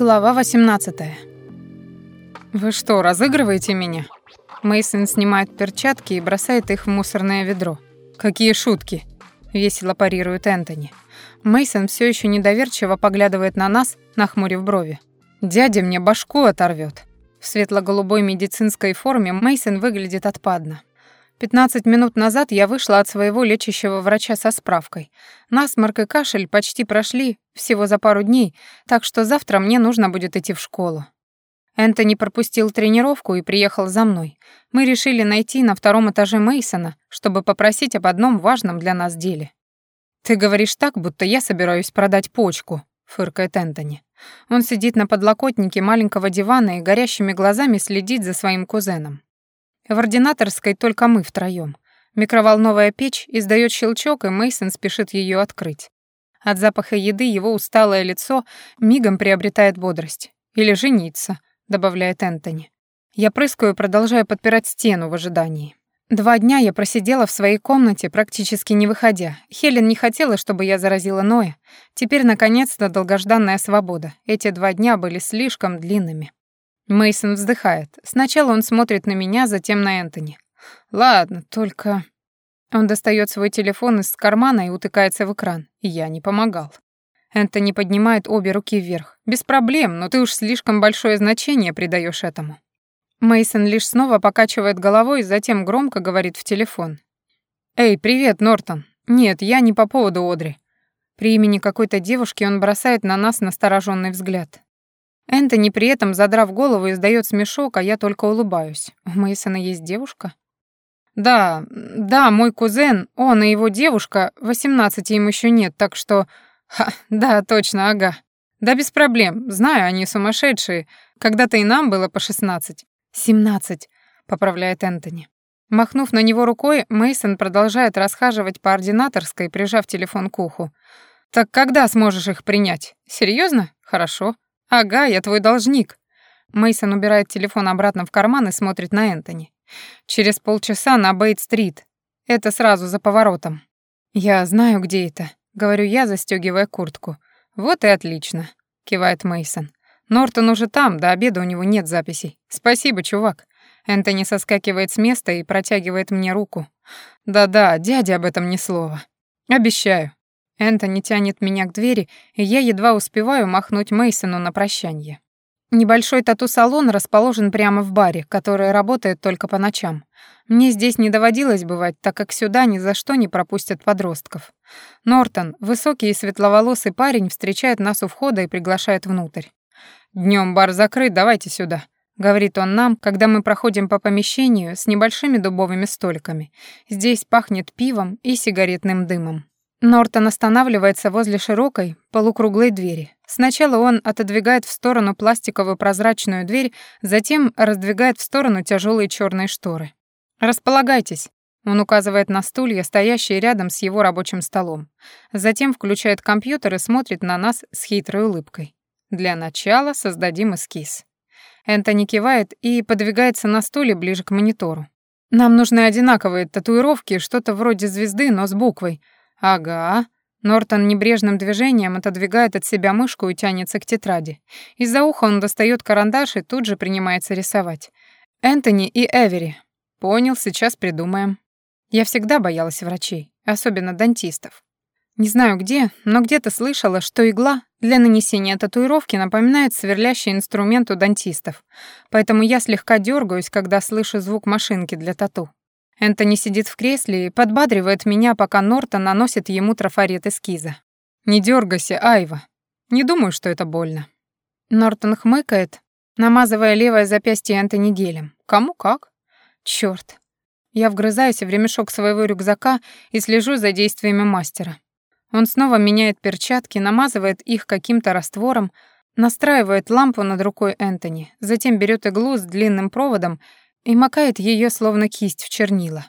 Глава 18. Вы что, разыгрываете меня? Мейсон снимает перчатки и бросает их в мусорное ведро. Какие шутки? весело парирует Энтони. Мейсон все еще недоверчиво поглядывает на нас, нахмурив брови. Дядя мне башку оторвет. В светло-голубой медицинской форме Мейсон выглядит отпадно. 15 минут назад я вышла от своего лечащего врача со справкой. Насморк и кашель почти прошли всего за пару дней, так что завтра мне нужно будет идти в школу. Энтони пропустил тренировку и приехал за мной. Мы решили найти на втором этаже Мейсона, чтобы попросить об одном важном для нас деле. Ты говоришь так, будто я собираюсь продать почку, фыркает Энтони. Он сидит на подлокотнике маленького дивана и горящими глазами следит за своим кузеном. В ординаторской только мы втроем. Микроволновая печь издает щелчок, и Мейсон спешит ее открыть. От запаха еды его усталое лицо мигом приобретает бодрость. Или жениться, добавляет Энтони. Я прыскаю, продолжая подпирать стену в ожидании. Два дня я просидела в своей комнате, практически не выходя. Хелен не хотела, чтобы я заразила Ноя. Теперь, наконец-то, долгожданная свобода. Эти два дня были слишком длинными. Мейсон вздыхает. Сначала он смотрит на меня, затем на Энтони. Ладно, только он достает свой телефон из кармана и утыкается в экран. Я не помогал. Энтони поднимает обе руки вверх. Без проблем, но ты уж слишком большое значение придаешь этому. Мейсон лишь снова покачивает головой, затем громко говорит в телефон. Эй, привет, Нортон. Нет, я не по поводу Одри. При имени какой-то девушки он бросает на нас настороженный взгляд. Энтони при этом, задрав голову, издает смешок, а я только улыбаюсь. У Мейсона есть девушка? Да, да, мой кузен, он и его девушка, 18 им еще нет, так что... Ха, да, точно, ага. Да без проблем, знаю, они сумасшедшие. Когда-то и нам было по 16. 17, поправляет Энтони. Махнув на него рукой, Мейсон продолжает расхаживать по ординаторской, прижав телефон к уху. Так когда сможешь их принять? Серьезно? Хорошо. «Ага, я твой должник». Мейсон убирает телефон обратно в карман и смотрит на Энтони. «Через полчаса на Бейт-стрит. Это сразу за поворотом». «Я знаю, где это», — говорю я, застегивая куртку. «Вот и отлично», — кивает Мейсон. «Нортон уже там, до обеда у него нет записей. Спасибо, чувак». Энтони соскакивает с места и протягивает мне руку. «Да-да, дядя об этом ни слова. Обещаю». Энтони тянет меня к двери, и я едва успеваю махнуть Мейсону на прощание. Небольшой тату-салон расположен прямо в баре, который работает только по ночам. Мне здесь не доводилось бывать, так как сюда ни за что не пропустят подростков. Нортон, высокий и светловолосый парень, встречает нас у входа и приглашает внутрь. Днем бар закрыт, давайте сюда», — говорит он нам, когда мы проходим по помещению с небольшими дубовыми столиками. Здесь пахнет пивом и сигаретным дымом. Нортон останавливается возле широкой, полукруглой двери. Сначала он отодвигает в сторону пластиковую прозрачную дверь, затем раздвигает в сторону тяжелые черные шторы. «Располагайтесь», — он указывает на стулья, стоящие рядом с его рабочим столом. Затем включает компьютер и смотрит на нас с хитрой улыбкой. «Для начала создадим эскиз». Энтони кивает и подвигается на стуле ближе к монитору. «Нам нужны одинаковые татуировки, что-то вроде звезды, но с буквой», «Ага». Нортон небрежным движением отодвигает от себя мышку и тянется к тетради. Из-за уха он достает карандаш и тут же принимается рисовать. «Энтони и Эвери». «Понял, сейчас придумаем». Я всегда боялась врачей, особенно дантистов. Не знаю где, но где-то слышала, что игла для нанесения татуировки напоминает сверлящий инструмент у дантистов. Поэтому я слегка дергаюсь, когда слышу звук машинки для тату. Энтони сидит в кресле и подбадривает меня, пока Нортон наносит ему трафарет эскиза. «Не дергайся, Айва. Не думаю, что это больно». Нортон хмыкает, намазывая левое запястье Энтони гелем. Кому как? Чёрт. Я вгрызаюсь в ремешок своего рюкзака и слежу за действиями мастера. Он снова меняет перчатки, намазывает их каким-то раствором, настраивает лампу над рукой Энтони, затем берет иглу с длинным проводом и макает ее словно кисть в чернила.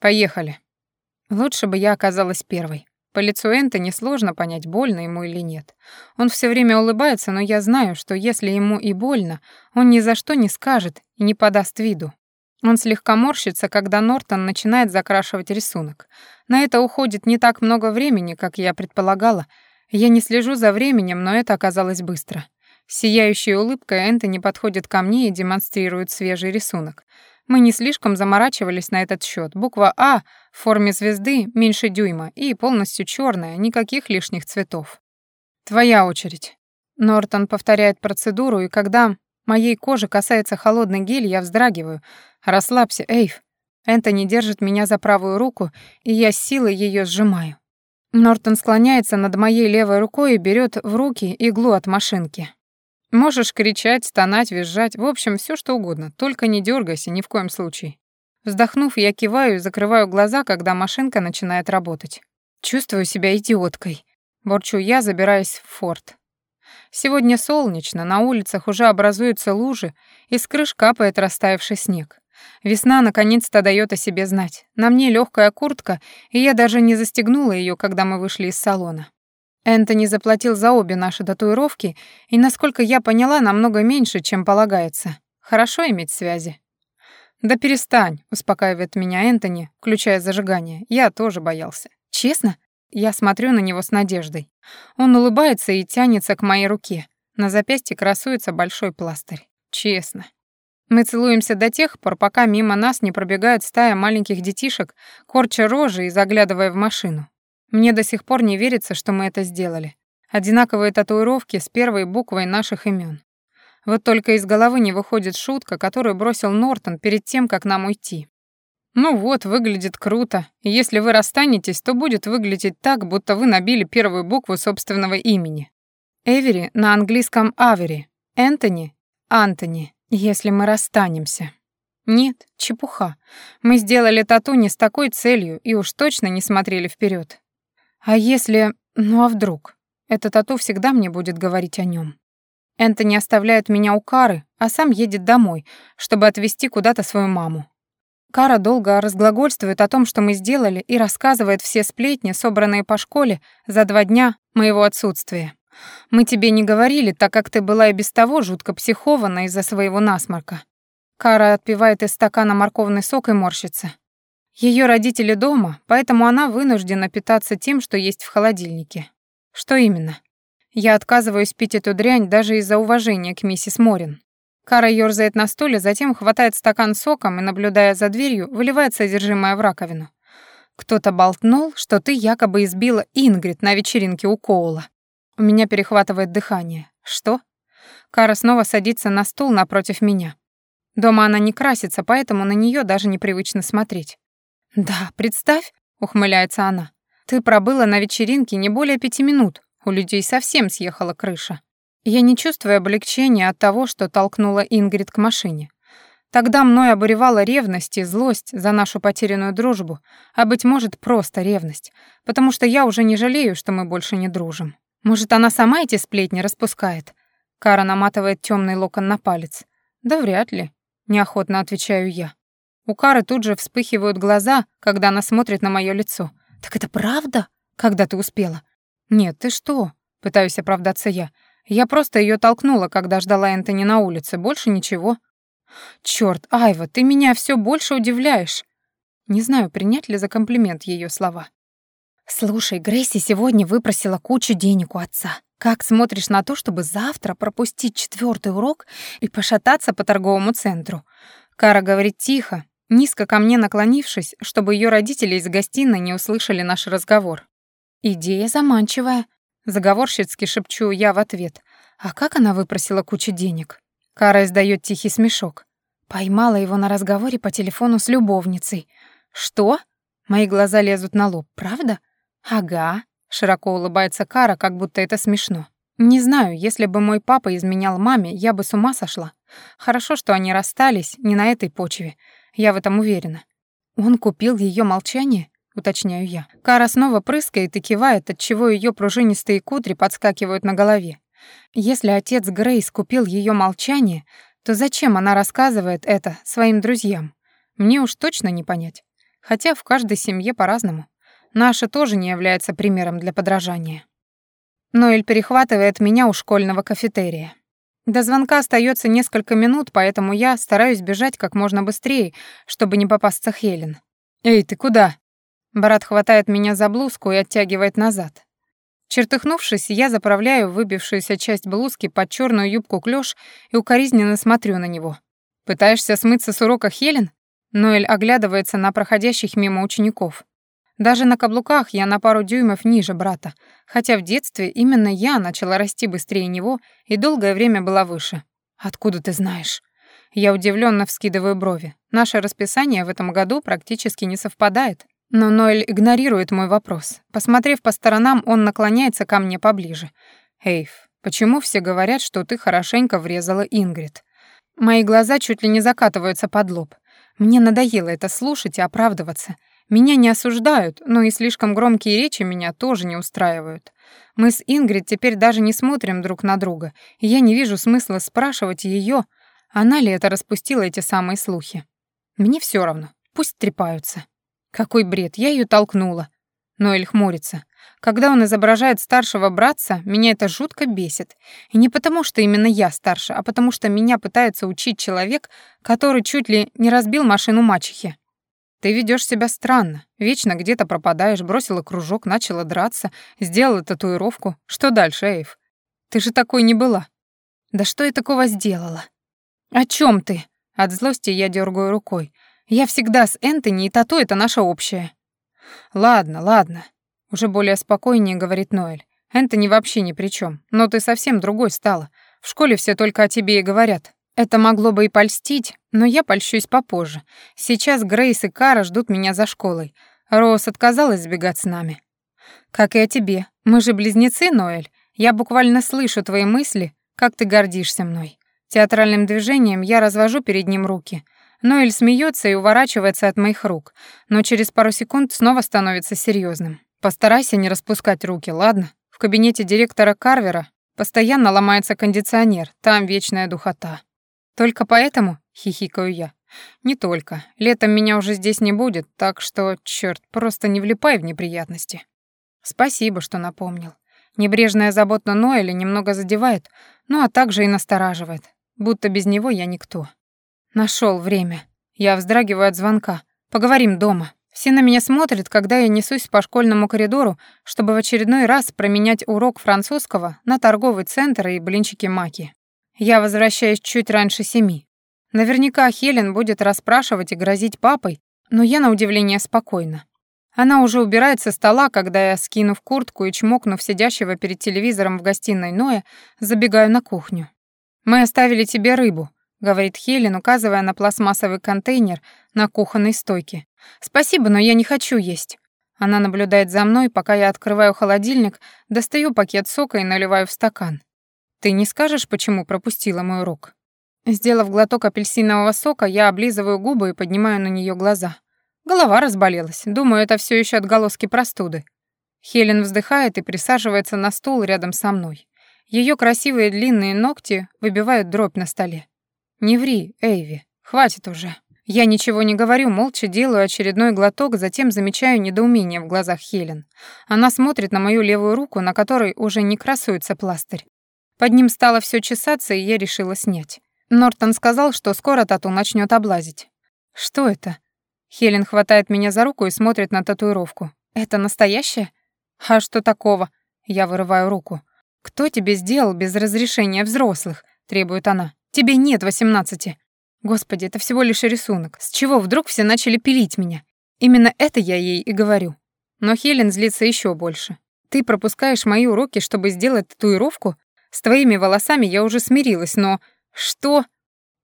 Поехали. Лучше бы я оказалась первой. По лицу Энтони сложно понять, больно ему или нет. Он все время улыбается, но я знаю, что если ему и больно, он ни за что не скажет и не подаст виду. Он слегка морщится, когда Нортон начинает закрашивать рисунок. На это уходит не так много времени, как я предполагала. Я не слежу за временем, но это оказалось быстро. Сияющей улыбкой Энтони подходит ко мне и демонстрирует свежий рисунок. Мы не слишком заморачивались на этот счет. Буква «А» в форме звезды меньше дюйма и полностью черная, никаких лишних цветов. «Твоя очередь». Нортон повторяет процедуру, и когда моей кожи касается холодный гель, я вздрагиваю. «Расслабься, Эйв». Энтони держит меня за правую руку, и я силой ее сжимаю. Нортон склоняется над моей левой рукой и берет в руки иглу от машинки. Можешь кричать, стонать, визжать, в общем, все что угодно, только не дергайся ни в коем случае. Вздохнув, я киваю и закрываю глаза, когда машинка начинает работать. Чувствую себя идиоткой. Борчу я, забираясь в форт. Сегодня солнечно, на улицах уже образуются лужи, и с крыш капает растаявший снег. Весна наконец-то дает о себе знать. На мне легкая куртка, и я даже не застегнула ее, когда мы вышли из салона. Энтони заплатил за обе наши татуировки, и, насколько я поняла, намного меньше, чем полагается. Хорошо иметь связи. «Да перестань», — успокаивает меня Энтони, включая зажигание. Я тоже боялся. «Честно?» Я смотрю на него с надеждой. Он улыбается и тянется к моей руке. На запястье красуется большой пластырь. Честно. Мы целуемся до тех пор, пока мимо нас не пробегает стая маленьких детишек, корча рожи и заглядывая в машину. Мне до сих пор не верится, что мы это сделали. Одинаковые татуировки с первой буквой наших имен. Вот только из головы не выходит шутка, которую бросил Нортон перед тем, как нам уйти. Ну вот, выглядит круто. И если вы расстанетесь, то будет выглядеть так, будто вы набили первую букву собственного имени. Эвери на английском Авери. Энтони — Антони, если мы расстанемся. Нет, чепуха. Мы сделали тату не с такой целью и уж точно не смотрели вперед. А если... Ну а вдруг? Это тату всегда мне будет говорить о нем. Энтони оставляет меня у Кары, а сам едет домой, чтобы отвезти куда-то свою маму. Кара долго разглагольствует о том, что мы сделали, и рассказывает все сплетни, собранные по школе за два дня моего отсутствия. Мы тебе не говорили, так как ты была и без того жутко психована из-за своего насморка. Кара отпивает из стакана морковный сок и морщится. Ее родители дома, поэтому она вынуждена питаться тем, что есть в холодильнике. Что именно? Я отказываюсь пить эту дрянь даже из-за уважения к миссис Морин. Кара ёрзает на стуле, затем хватает стакан соком и, наблюдая за дверью, выливает содержимое в раковину. Кто-то болтнул, что ты якобы избила Ингрид на вечеринке у Коула. У меня перехватывает дыхание. Что? Кара снова садится на стул напротив меня. Дома она не красится, поэтому на нее даже непривычно смотреть. «Да, представь», — ухмыляется она. «Ты пробыла на вечеринке не более пяти минут. У людей совсем съехала крыша». Я не чувствую облегчения от того, что толкнула Ингрид к машине. Тогда мной обуревала ревность и злость за нашу потерянную дружбу, а, быть может, просто ревность, потому что я уже не жалею, что мы больше не дружим. Может, она сама эти сплетни распускает? Кара наматывает темный локон на палец. Да вряд ли, неохотно отвечаю я. У Кары тут же вспыхивают глаза, когда она смотрит на мое лицо. «Так это правда? Когда ты успела?» «Нет, ты что?» — пытаюсь оправдаться я. «Я просто ее толкнула, когда ждала Энтони на улице, больше ничего». «Чёрт, Айва, ты меня все больше удивляешь!» Не знаю, принять ли за комплимент ее слова. «Слушай, Грейси сегодня выпросила кучу денег у отца. Как смотришь на то, чтобы завтра пропустить четвертый урок и пошататься по торговому центру?» Кара говорит тихо, низко ко мне наклонившись, чтобы ее родители из гостиной не услышали наш разговор. «Идея заманчивая», — заговорщицки шепчу я в ответ. «А как она выпросила кучу денег?» Кара издает тихий смешок. Поймала его на разговоре по телефону с любовницей. «Что?» Мои глаза лезут на лоб. «Правда?» «Ага», — широко улыбается Кара, как будто это смешно. «Не знаю, если бы мой папа изменял маме, я бы с ума сошла. Хорошо, что они расстались не на этой почве. Я в этом уверена. Он купил ее молчание? уточняю я. Кара снова прыскает и кивает, отчего ее пружинистые кудри подскакивают на голове. Если отец Грейс купил ее молчание, то зачем она рассказывает это своим друзьям? Мне уж точно не понять. Хотя в каждой семье по-разному. Наша тоже не является примером для подражания. Ноэль перехватывает меня у школьного кафетерия. До звонка остается несколько минут, поэтому я стараюсь бежать как можно быстрее, чтобы не попасться Хелен. «Эй, ты куда?» Брат хватает меня за блузку и оттягивает назад. Чертыхнувшись, я заправляю выбившуюся часть блузки под черную юбку клёш и укоризненно смотрю на него. «Пытаешься смыться с урока Хелен?» Ноэль оглядывается на проходящих мимо учеников. Даже на каблуках я на пару дюймов ниже брата, хотя в детстве именно я начала расти быстрее него и долгое время была выше. «Откуда ты знаешь?» Я удивленно вскидываю брови. Наше расписание в этом году практически не совпадает. Но Ноэль игнорирует мой вопрос. Посмотрев по сторонам, он наклоняется ко мне поближе. «Эйв, почему все говорят, что ты хорошенько врезала Ингрид?» Мои глаза чуть ли не закатываются под лоб. Мне надоело это слушать и оправдываться. Меня не осуждают, но и слишком громкие речи меня тоже не устраивают. Мы с Ингрид теперь даже не смотрим друг на друга, и я не вижу смысла спрашивать ее, она ли это распустила эти самые слухи. Мне все равно, пусть трепаются. Какой бред, я ее толкнула. Ноэль хмурится. Когда он изображает старшего братца, меня это жутко бесит. И не потому, что именно я старше, а потому что меня пытается учить человек, который чуть ли не разбил машину мачехи. Ты ведешь себя странно, вечно где-то пропадаешь, бросила кружок, начала драться, сделала татуировку. Что дальше, Эйв? Ты же такой не была. Да что я такого сделала? О чем ты? От злости я дергаю рукой. Я всегда с Энтони, и тату — это наше общее. Ладно, ладно. Уже более спокойнее говорит Ноэль. Энтони вообще ни при чем. Но ты совсем другой стала. В школе все только о тебе и говорят. Это могло бы и польстить, но я польщусь попозже. Сейчас Грейс и Кара ждут меня за школой. Роуз отказалась сбегать с нами. Как и о тебе. Мы же близнецы, Ноэль. Я буквально слышу твои мысли, как ты гордишься мной. Театральным движением я развожу перед ним руки. Ноэль смеется и уворачивается от моих рук, но через пару секунд снова становится серьезным. Постарайся не распускать руки, ладно? В кабинете директора Карвера постоянно ломается кондиционер, там вечная духота. «Только поэтому?» — хихикаю я. «Не только. Летом меня уже здесь не будет, так что, черт, просто не влипай в неприятности». Спасибо, что напомнил. Небрежная забота Ноэля немного задевает, ну а также и настораживает, будто без него я никто. Нашел время. Я вздрагиваю от звонка. Поговорим дома. Все на меня смотрят, когда я несусь по школьному коридору, чтобы в очередной раз променять урок французского на торговый центр и блинчики маки. Я возвращаюсь чуть раньше семи. Наверняка Хелен будет расспрашивать и грозить папой, но я на удивление спокойна. Она уже убирает со стола, когда я, скинув куртку и чмокнув сидящего перед телевизором в гостиной Ноя, забегаю на кухню. «Мы оставили тебе рыбу», — говорит Хелен, указывая на пластмассовый контейнер на кухонной стойке. «Спасибо, но я не хочу есть». Она наблюдает за мной, пока я открываю холодильник, достаю пакет сока и наливаю в стакан. Ты не скажешь, почему пропустила мой урок? Сделав глоток апельсинового сока, я облизываю губы и поднимаю на нее глаза. Голова разболелась. Думаю, это все еще отголоски простуды. Хелен вздыхает и присаживается на стул рядом со мной. Ее красивые длинные ногти выбивают дробь на столе. Не ври, Эйви, хватит уже. Я ничего не говорю, молча делаю очередной глоток, затем замечаю недоумение в глазах Хелен. Она смотрит на мою левую руку, на которой уже не красуется пластырь. Под ним стало все чесаться, и я решила снять. Нортон сказал, что скоро тату начнет облазить. Что это? Хелен хватает меня за руку и смотрит на татуировку. Это настоящее? А что такого? Я вырываю руку. Кто тебе сделал без разрешения взрослых? требует она. Тебе нет восемнадцати. Господи, это всего лишь рисунок. С чего вдруг все начали пилить меня? Именно это я ей и говорю. Но Хелен злится еще больше. Ты пропускаешь мои уроки, чтобы сделать татуировку? С твоими волосами я уже смирилась, но... Что?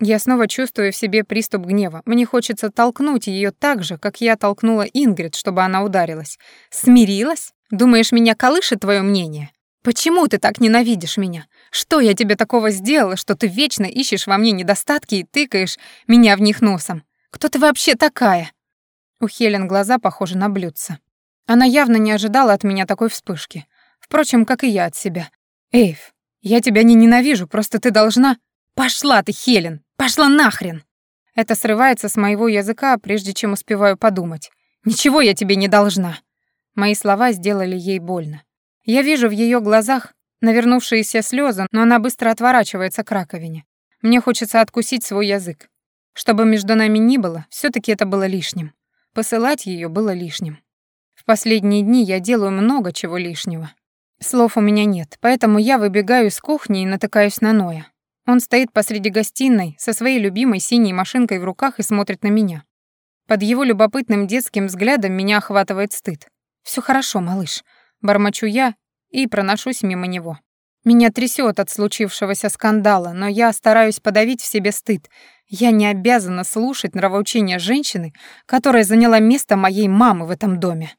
Я снова чувствую в себе приступ гнева. Мне хочется толкнуть ее так же, как я толкнула Ингрид, чтобы она ударилась. Смирилась? Думаешь, меня колышет твое мнение? Почему ты так ненавидишь меня? Что я тебе такого сделала, что ты вечно ищешь во мне недостатки и тыкаешь меня в них носом? Кто ты вообще такая? У Хелен глаза похожи на блюдца. Она явно не ожидала от меня такой вспышки. Впрочем, как и я от себя. Эйв, «Я тебя не ненавижу, просто ты должна...» «Пошла ты, Хелен! Пошла нахрен!» Это срывается с моего языка, прежде чем успеваю подумать. «Ничего я тебе не должна!» Мои слова сделали ей больно. Я вижу в ее глазах навернувшиеся слезы, но она быстро отворачивается к раковине. Мне хочется откусить свой язык. Чтобы между нами ни было, все таки это было лишним. Посылать ее было лишним. В последние дни я делаю много чего лишнего. Слов у меня нет, поэтому я выбегаю из кухни и натыкаюсь на Ноя. Он стоит посреди гостиной со своей любимой синей машинкой в руках и смотрит на меня. Под его любопытным детским взглядом меня охватывает стыд. Все хорошо, малыш», — бормочу я и проношусь мимо него. Меня трясет от случившегося скандала, но я стараюсь подавить в себе стыд. Я не обязана слушать нравоучения женщины, которая заняла место моей мамы в этом доме.